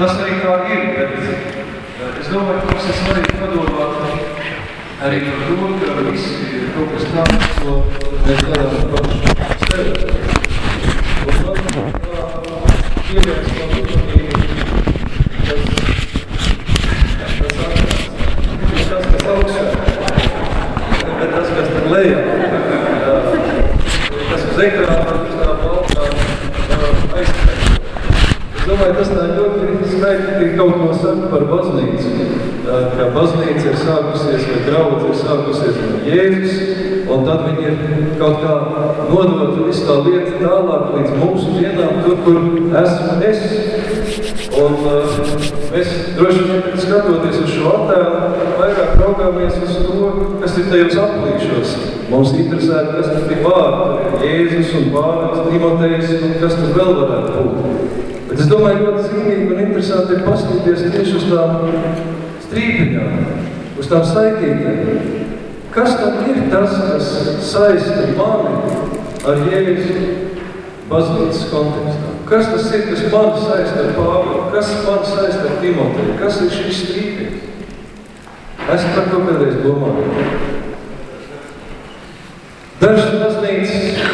Tas arī tā ir, bet es domāju, ka mums ir svarīgi padomāt arī par to, ka viss ir kaut kas tāds, ko mēs darām paši sevi. Un man tā pieviens man uzmanīgi, tas, tas, tas, kas augšā, bet tas, kas tur lejā. Tas uz ekrāna, tas tā baltā aizskatīt. Es domāju, tas tā ļoti skaisti kaut ko saka par baznīcu. Ka baznīca ir sākusies, vai draudz ir sākusies no Jēzus, un tad viņi ir kaut kā nodot visu tā lietu tālāk līdz mūsu dienām, tur, kur esmu es. Un uh, mēs droši vien skatoties uz šo attēlu, vairāk raugāmies uz to, kas ir tajos aplīšos. Mums interesē, kas tur ir vārdi, Jēzus un Pāvils, Timotejs, un kas tur vēl varētu būt. Bet es domāju, ļoti zīmīgi un interesanti ir paskatīties tieši uz tām strīpiņām, uz tām saitītēm. Kas tad ir tas, kas saista mani ar Jēzu baznīcas kontekstā? Kas tas ir, kas mani saista ar Pāvilu? Kas mani saista ar Timoteju? Kas ir šis strīpiņš? Es par to kādreiz domāju. Dažas baznīcas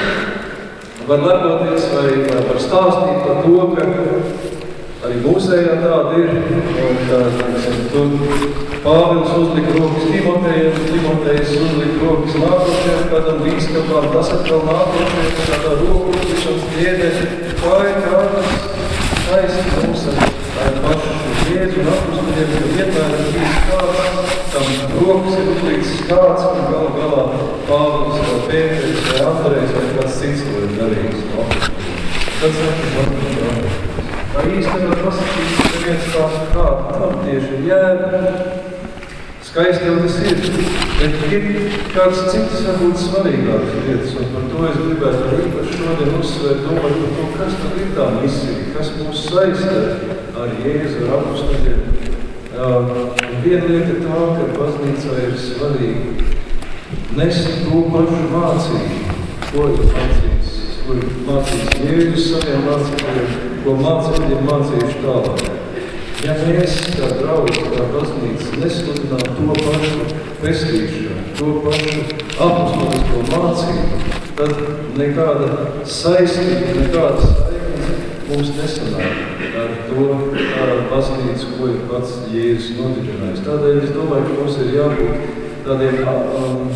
var lepoties vai, vai var stāstīt par to, ka arī mūsējā tāda ir. Un, tā, tur Pāvils uzlika rokas Timotejam, Timotejs uzlika rokas nākošajam, kādam bīskapām, tas atkal nākošajam, kādā roku uzlikšanas. Kā ir kādas taisa mums ar pašu Jēzu un apustiem, ka vienmēr ir bijis kāds, tam rokas ir uzlikts kāds, un galu galā Pāvils vai Pēteris vai Andrejs vai kāds cits to ir darījis. No? Tas ir Tā pasakīt, ka viens tāds kā tam tieši ir jēga. Skaisti jau tas ir, bet ir kāds cits varbūt svarīgāks lietas, un par to es gribētu arī īpaši šodien uzsvērt, domāt par to, kas tad ir tā misija, kas mūs saista ar Jēzu, ar apustiem. Viena lieta tā, ka baznīcā ir svarīgi nest to pašu mācību, ko ir mācījis, ko ir mācījis Jēzus saviem mācītājiem, ko ir mācījuši tālāk. Ja mēs, kā draugi, kā baznīca, nesludinām to pašu pestīšanu, to pašu apostolisko mācību, tad nekāda saistība, nekāda saiknes mums nesanāk ar to, ar baznīcu, ko ir pats Jēzus nodibinājis. Tādēļ es domāju, ka mums ir jābūt tādiem um,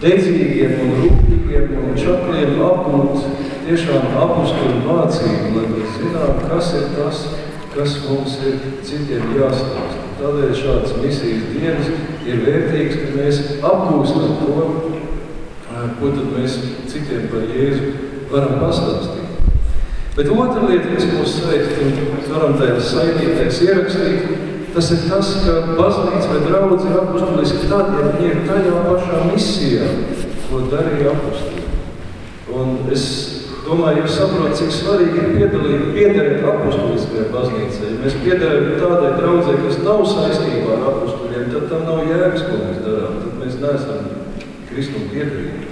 dedzīgiem un rūpīgiem un čakliem apgūt tiešām apusturu mācību, lai mēs zinām, kas ir tas, kas mums ir citiem jāstāsta. Tādēļ šādas misijas dienas ir vērtīgas, ka mēs apgūstam to, ko tad mēs citiem par Jēzu varam pastāstīt. Bet otra lieta, kas mūs saist, un varam tajās saidītēs ierakstīt, tas ir tas, ka baznīca vai draudz ir apustuliski tad, ja viņi ir tajā pašā misijā, ko darīja apustuli. Un es domāju, jūs saprotat, cik svarīgi ir piedalīt, piederēt apustuliskajai baznīcai. Ja mēs piederam tādai draudzē, kas nav saistībā ar apustuļiem, tad tam nav jēgas, ko mēs darām. Tad mēs neesam Kristum piederīgi.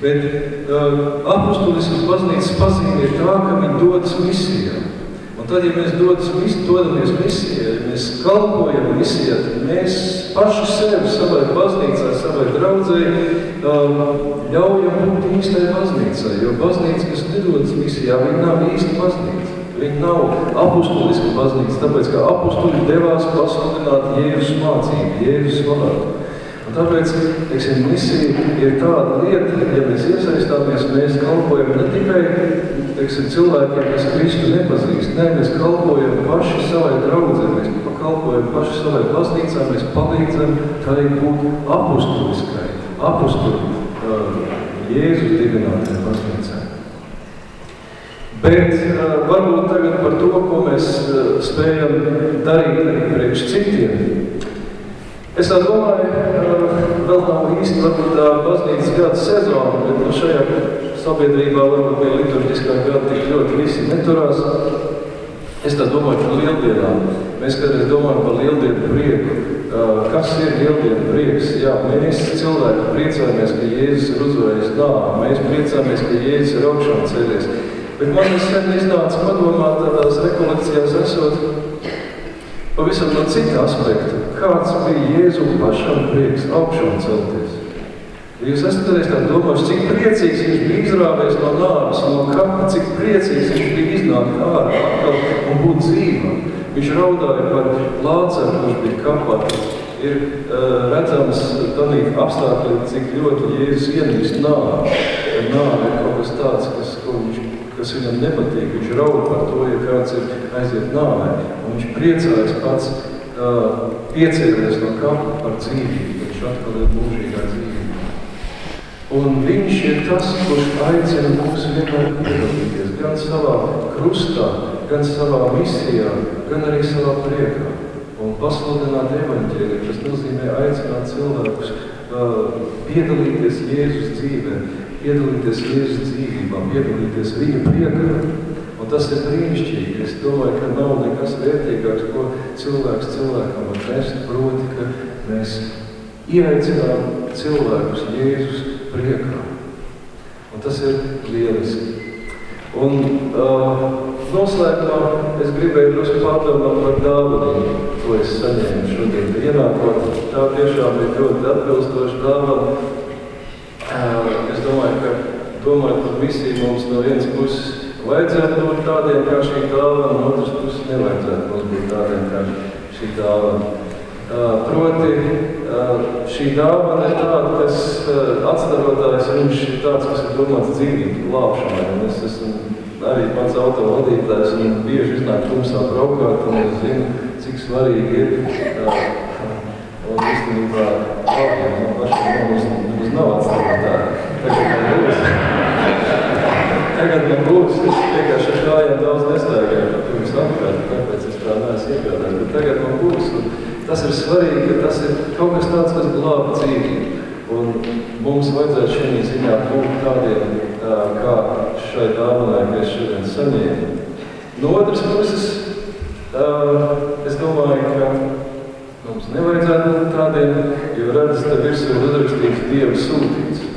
Bet uh, apustuliskas baznīcas pazīme ir tā, ka viņi dodas misijā. Tad, ja mēs dodas, mis, dodamies misijā, ja mēs kalpojam misijā, tad mēs paši sevi, savai baznīcai, savai draudzē ļaujam būt īstai baznīcai. Jo baznīca, kas nedodas misijā, viņa nav īsta baznīca. Viņa nav apustuliska baznīca, tāpēc, ka apustuli devās pasludināt Jēzus mācību, Jēzus vārdu. Un tāpēc, teiksim, misija ir tāda lieta, ja mēs iesaistāmies, mēs kalpojam ne tikai teiksim, cilvēkiem, kas Kristu nepazīst. Nē, mēs kalpojam paši savai draudzē, mēs kalpojam paši savai baznīcā, mēs palīdzam tai būt apustuliskai, apustuli uh, Jēzus dibinātajai baznīcai. Bet uh, varbūt tagad par to, ko mēs uh, spējam darīt arī priekš citiem. Es domāju, vēl nav īsti varbūt tā baznīcas gada sezona, bet nu šajā sabiedrībā varbūt pie liturģiskā gada tik ļoti visi neturās. Es tā domāju par lieldienām. Mēs kādreiz domājam par lieldienu prieku. Kas ir lieldienu prieks? Jā, mēs cilvēki priecājamies, ka Jēzus ir uzvarējis nāvi. Mēs priecājamies, ka Jēzus ir augšām cēlies. Bet man sen iznāca padomāt tādās rekolekcijās esot pavisam no cita aspekta. Kāds bija Jēzu pašam prieks augšām celties? Jūs esat reiz domājuši, cik priecīgs viņš bija izrāvies no nāves, no kapa, cik priecīgs viņš bija iznākt ārā atkal un būt dzīvam. Viņš raudāja par Lāceru, kurš bija kapā. Ir uh, redzams tādā apstākļā, cik ļoti Jēzus ienīst nāvi. Nāve ir kaut kas tāds, kas, viņš, kas viņam nepatīk. Viņš raud par to, ja kāds ir aiziet nāvē. Un viņš priecājas pats uh, piecēlies no kapa par dzīvību. Viņš atkal ir mūžīgā dzīvība. Un viņš ir tas, kurš aicina mūs vienmēr piedalīties gan savā krustā, gan savā misijā, gan arī savā priekā. Un pasludināt evaņģēliju, tas nozīmē aicināt cilvēkus uh, piedalīties Jēzus dzīvē, piedalīties Jēzus dzīvībā, piedalīties viņa priekā. Un tas ir brīnišķīgi. Es domāju, ka nav nekas vērtīgāks, ko cilvēks cilvēkam var nest, proti, ka mēs ieaicinām cilvēkus Jēzus priekā. Un tas ir lieliski. Un uh, noslēgumā es gribēju drusku pārdomāt par dāvanu, ko es saņēmu šodien. Ienākot, tā tiešām ir ļoti atbilstoša dāvana. Domāju, ka domājot par misiju mums no vienas puses vajadzētu būt tādiem kā šī dāvana, no otras puses nevajadzētu mums būt tādiem kā šī dāvana. Proti, šī dāvana ir tāda, kas atstarotājs, viņš ir tāds, kas ir domāts dzīvību glābšanai. Un es esmu arī pats autovadītājs un bieži iznāk tumsā braukāt, un es zinu, cik svarīgi ir. Un īstenībā, labi, man pašam nemaz nav atstarotāji. Tagad man būs. Būs, es vienkārši ar kājām daudz nestaigāju, pirms apkārt, tāpēc es tā neesmu iegādājis, bet tagad man būs. Un, Tas ir svarīgi, ka tas ir kaut kas tāds, kas glāba dzīvību. Un mums vajadzētu šajā ziņā būt tādiem, kā šai dāvanai, kas šodien saņēma. No otras puses, es domāju, ka mums nevajadzētu būt tādiem, jo redz, te virsū ir uzrakstīts Dieva sūtīts.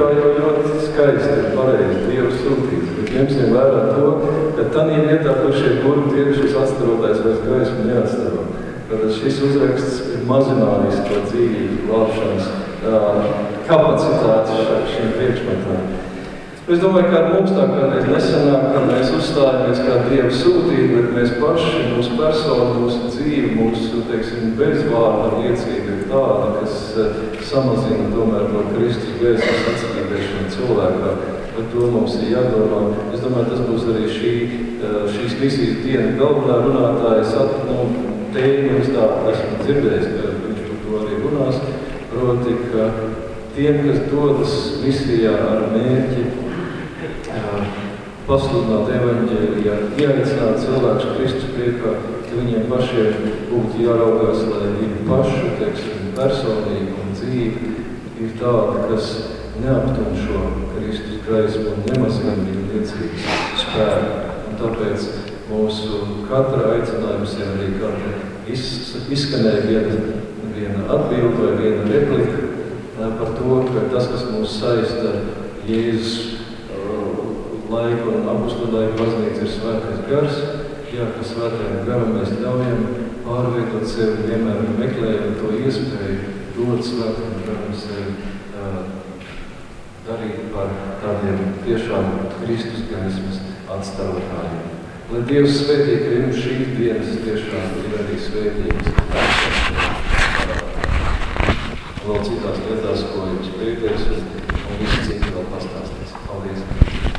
Un kā jau ļoti skaisti ir pareizi Dieva sūtīts, bet ņemsim vērā to, ka tādā vietā, kur šie burti ir, šis atstarotais vairs gaismu neatstaro. Tātad šis uzraksts ir mazinājis to dzīvību glābšanas kapacitāti šim priekšmetam. Es domāju, ka mums tā kādreiz nesanāk, ka mēs uzstājamies kā Dievu sūtību, bet mēs paši, mūsu persona, mūsu dzīve, mūsu, teiksim, bezvārda liecība ir tāda, kas samazina tomēr no Kristus vēstures atspīdēšanu cilvēkā. Par to mums ir jādomā. Es domāju, tas būs arī šī, šīs misijas diena galvenā runātāja nu, tēmu es tā esmu dzirdējis, ka viņš par to arī runās, proti, ka tiem, kas dodas misijā ar mērķi pasludināt evaņģēlijā, ieaicināt cilvēkus Kristus priekā, ka viņiem pašiem būtu jāraugās, lai viņu pašu, teiksim, personību un dzīvi ir tāda, kas neaptumšo Kristus gaismu un nemazina viņu liecības spēku. Un tāpēc Mūsu katra aicinājums ir arī katra iz, izskanēja viena, viena atbilde vai viena replika par to, ka tas, kas mūs saista Jēzus laiku un apustu laiku baznīca ir svētais gars, jā, ka svētajam garam mēs ļaujam pārvietot sevi, vienmēr meklējam to iespēju dot svētajam garam sevi darīt par tādiem tiešām Kristus gaismas atstarotājiem. Lai Dievs svētī, ka jums šīs dienas tiešām ir arī svētīgas. Vēl citās lietās, ko jums pieteis, un, visi citi vēl pastāstīs. Paldies!